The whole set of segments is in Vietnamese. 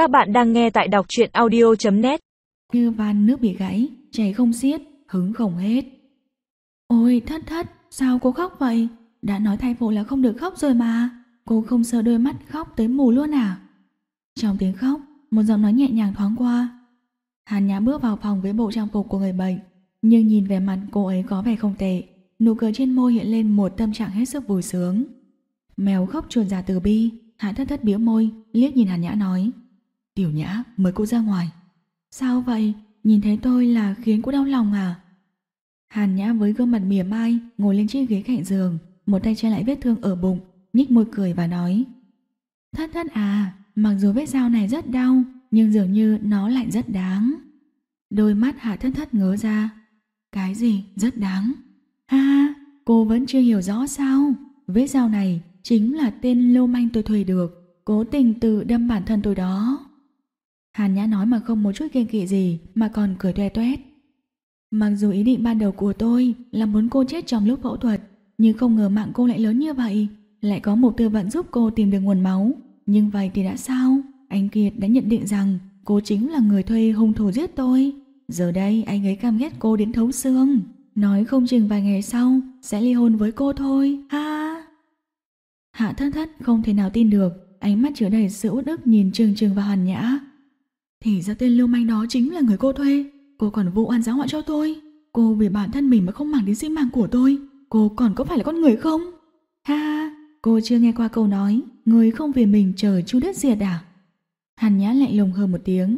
Các bạn đang nghe tại đọc truyện audio.net Như van nước bị gãy, chảy không xiết, hứng không hết. Ôi thất thất, sao cô khóc vậy? Đã nói thay phụ là không được khóc rồi mà. Cô không sợ đôi mắt khóc tới mù luôn à? Trong tiếng khóc, một giọng nói nhẹ nhàng thoáng qua. Hàn Nhã bước vào phòng với bộ trang phục của người bệnh, nhưng nhìn vẻ mặt cô ấy có vẻ không tệ. Nụ cười trên môi hiện lên một tâm trạng hết sức vui sướng. Mèo khóc chuồn ra từ bi, Hạ thất thất biếu môi, liếc nhìn Hàn Nhã nói. Tiểu Nhã, mời cô ra ngoài. Sao vậy? Nhìn thấy tôi là khiến cô đau lòng à? Hàn Nhã với gương mặt mỉa mai ngồi lên chiếc ghế cạnh giường, một tay che lại vết thương ở bụng, nhích môi cười và nói. Thất thất à, mặc dù vết dao này rất đau, nhưng dường như nó lại rất đáng. Đôi mắt Hạ thất thất ngớ ra. Cái gì rất đáng? Ha, cô vẫn chưa hiểu rõ sao? Vết dao này chính là tên lưu manh tôi thuê được, cố tình tự đâm bản thân tôi đó. Hàn Nhã nói mà không một chút kiêng kỵ gì mà còn cười toe toét. Mặc dù ý định ban đầu của tôi là muốn cô chết trong lúc phẫu thuật, nhưng không ngờ mạng cô lại lớn như vậy, lại có một tư vận giúp cô tìm được nguồn máu. Nhưng vậy thì đã sao? Anh Kiệt đã nhận định rằng cô chính là người thuê hung thủ giết tôi. Giờ đây anh ấy cam ghét cô đến thấu xương, nói không chừng vài ngày sau sẽ ly hôn với cô thôi. Ha! Hạ thất thất không thể nào tin được, ánh mắt chứa đầy sự uất ức nhìn trừng trừng và Hàn Nhã. Thì ra tên lưu manh đó chính là người cô thuê, cô còn vụ oan giáo họa cho tôi. Cô vì bản thân mình mà không màng đến sinh mạng của tôi, cô còn có phải là con người không? Ha ha, cô chưa nghe qua câu nói, người không vì mình trời chu đất diệt à? Hàn Nhã lạnh lùng hơn một tiếng.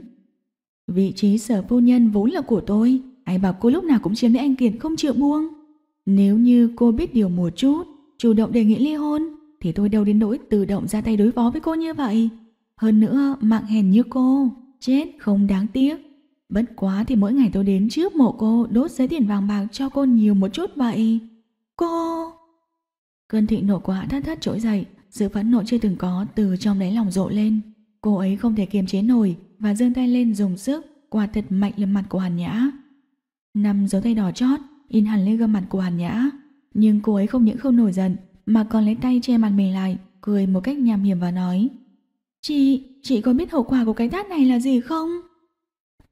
Vị trí sở phu nhân vốn là của tôi, ai bảo cô lúc nào cũng chiếm lấy anh Kiệt không chịu buông. Nếu như cô biết điều một chút, chủ động đề nghị ly hôn, thì tôi đâu đến nỗi tự động ra tay đối phó với cô như vậy. Hơn nữa, mạng hèn như cô, chết không đáng tiếc. Bất quá thì mỗi ngày tôi đến trước mộ cô đốt giấy tiền vàng bạc cho cô nhiều một chút vậy. Cô... Cơn thịnh nộ của hạ thất thất trỗi dậy, sự phẫn nộ chưa từng có từ trong đáy lòng rộ lên. Cô ấy không thể kiềm chế nổi và giương tay lên dùng sức quạt thật mạnh lên mặt của Hàn Nhã. Năm dấu tay đỏ chót in hẳn lên gương mặt của Hàn Nhã. Nhưng cô ấy không những không nổi giận mà còn lấy tay che mặt mình lại, cười một cách nham hiểm và nói Chị, chị có biết hậu quả của cái tát này là gì không?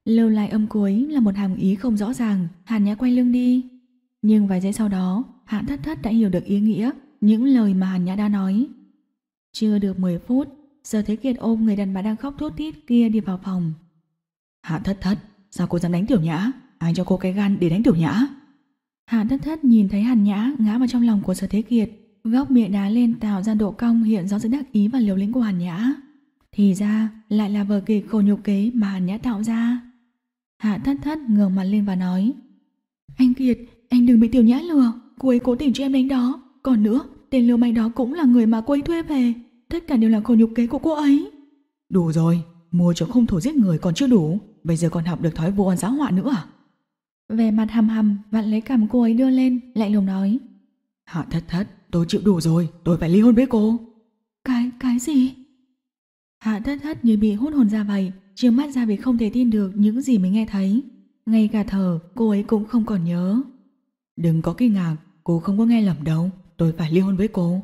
Lưu lại âm cuối là một hàm ý không rõ ràng, Hàn Nhã quay lưng đi. Nhưng vài giây sau đó, Hạ Thất Thất đã hiểu được ý nghĩa những lời mà Hàn Nhã đã nói. Chưa được 10 phút, Giờ Thế Kiệt ôm người đàn bà đang khóc thút thít kia đi vào phòng. Hạ Thất Thất, sao cô dám đánh Tiểu Nhã? Ai cho cô cái gan để đánh Tiểu Nhã? Hạ Thất Thất nhìn thấy Hàn Nhã ngã vào trong lòng của Sở Thế Kiệt, góc miệng đá lên tạo ra độ cong hiện rõ sự đắc ý và liều lĩnh của Hàn Nhã. Thì ra lại là vở kịch khổ nhục kế mà Hàn Nhã tạo ra. Hạ Thất Thất ngẩng mặt lên và nói Anh Kiệt, anh đừng bị Tiểu Nhã lừa, cô ấy cố tình cho em đánh đó. Còn nữa, tên lưu manh đó cũng là người mà cô ấy thuê về. Tất cả đều là khổ nhục kế của cô ấy. Đủ rồi, mua cho không thủ giết người còn chưa đủ, bây giờ còn học được thói vô ơn giáo họa nữa à? Về mặt hầm hầm, vặn lấy cằm cô ấy đưa lên, lạnh lùng nói. Hạ thất thất, tôi chịu đủ rồi, tôi phải ly hôn với cô. Cái, cái gì? Hạ thất thất như bị hút hồn ra vậy, trương mắt ra vì không thể tin được những gì mình nghe thấy. Ngay cả thở, cô ấy cũng không còn nhớ. Đừng có kinh ngạc, cô không có nghe lầm đâu, tôi phải ly hôn với cô.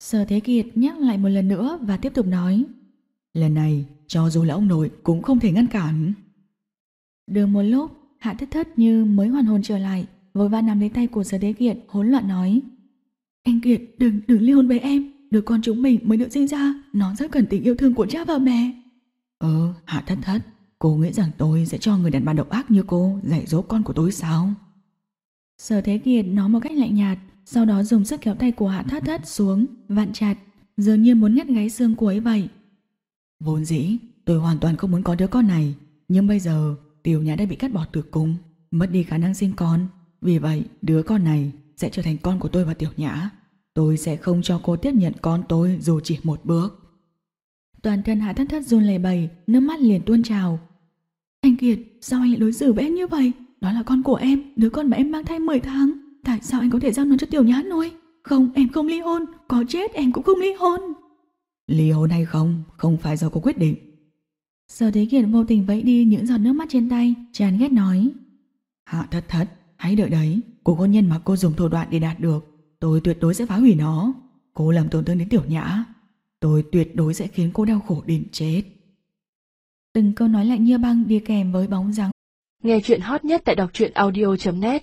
Sở Thế Kiệt nhắc lại một lần nữa và tiếp tục nói. Lần này, cho dù là ông nội cũng không thể ngăn cản. Được một lúc, Hạ Thất Thất như mới hoàn hồn trở lại, vội vã nắm lấy tay của Sở Thế Kiệt hỗn loạn nói. Anh Kiệt, đừng, đừng ly hôn với em, đứa con chúng mình mới được sinh ra, nó rất cần tình yêu thương của cha và mẹ. Ờ, Hạ Thất Thất, cô nghĩ rằng tôi sẽ cho người đàn bà độc ác như cô dạy dỗ con của tôi sao? Sở Thế Kiệt nói một cách lạnh nhạt, sau đó dùng sức kéo tay của Hạ Thất Thất xuống, vặn chặt, dường như muốn ngắt gáy xương của ấy vậy. Vốn dĩ, tôi hoàn toàn không muốn có đứa con này, nhưng bây giờ tiểu nhã đã bị cắt bỏ tử cung, mất đi khả năng sinh con. Vì vậy, đứa con này sẽ trở thành con của tôi và tiểu nhã. Tôi sẽ không cho cô tiếp nhận con tôi dù chỉ một bước. Toàn thân Hạ Thất Thất run lẩy bẩy, nước mắt liền tuôn trào. Anh Kiệt, sao anh lại đối xử với em như vậy? Đó là con của em, đứa con mà em mang thai 10 tháng. Tại sao anh có thể giao nó cho tiểu nhã nuôi? Không, em không ly hôn, có chết em cũng không ly hôn. Ly hôn hay không, không phải do cô quyết định. Sở Thế Kiệt vô tình vẫy đi những giọt nước mắt trên tay, chán ghét nói. Hạ thất thất, hãy đợi đấy, cuộc hôn nhân mà cô dùng thủ đoạn để đạt được, tôi tuyệt đối sẽ phá hủy nó. Cô làm tổn thương đến tiểu nhã, tôi tuyệt đối sẽ khiến cô đau khổ đến chết. Từng câu nói lạnh như băng đi kèm với bóng dáng. Nghe chuyện hot nhất tại đọc truyện audio.net